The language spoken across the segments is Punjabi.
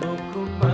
No command.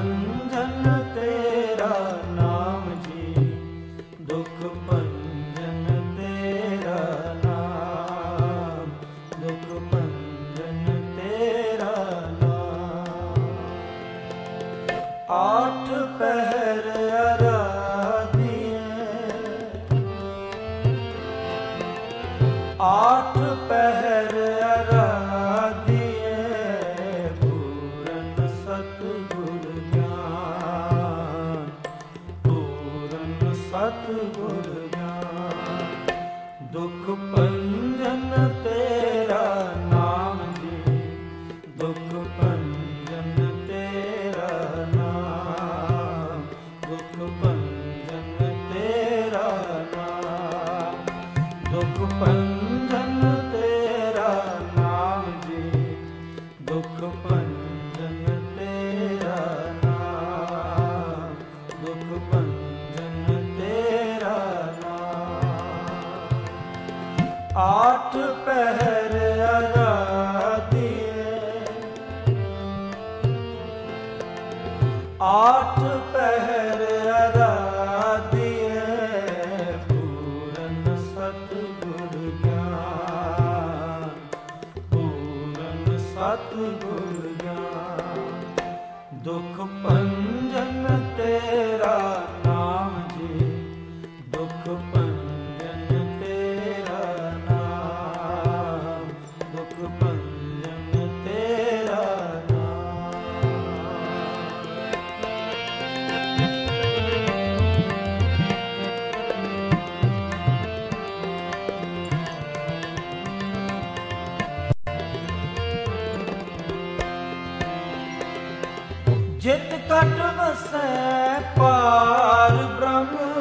ਜਿਤ ਕਟ ਵਸੈ ਪਾਰ ਬ੍ਰਹਮ।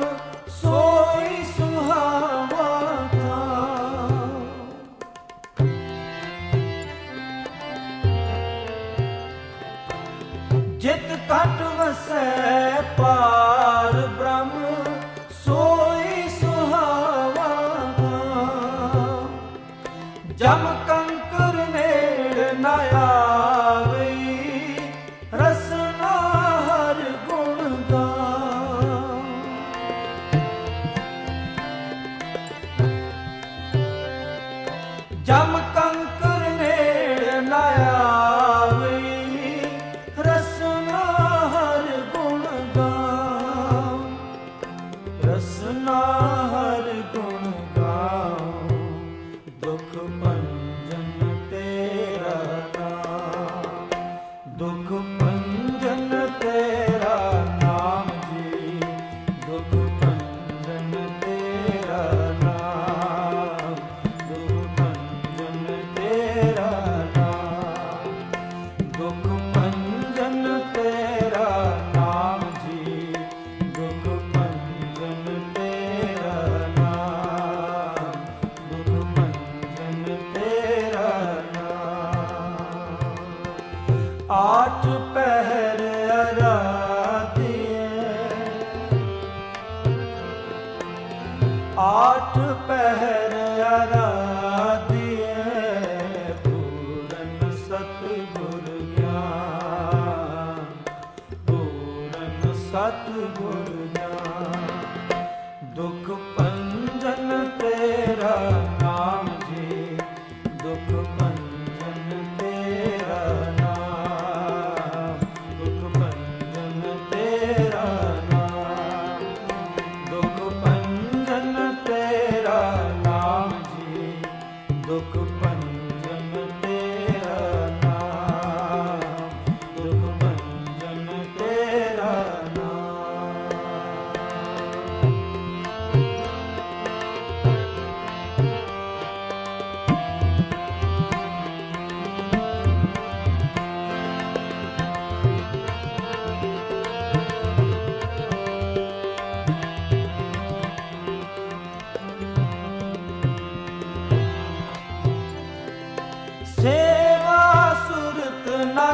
pouco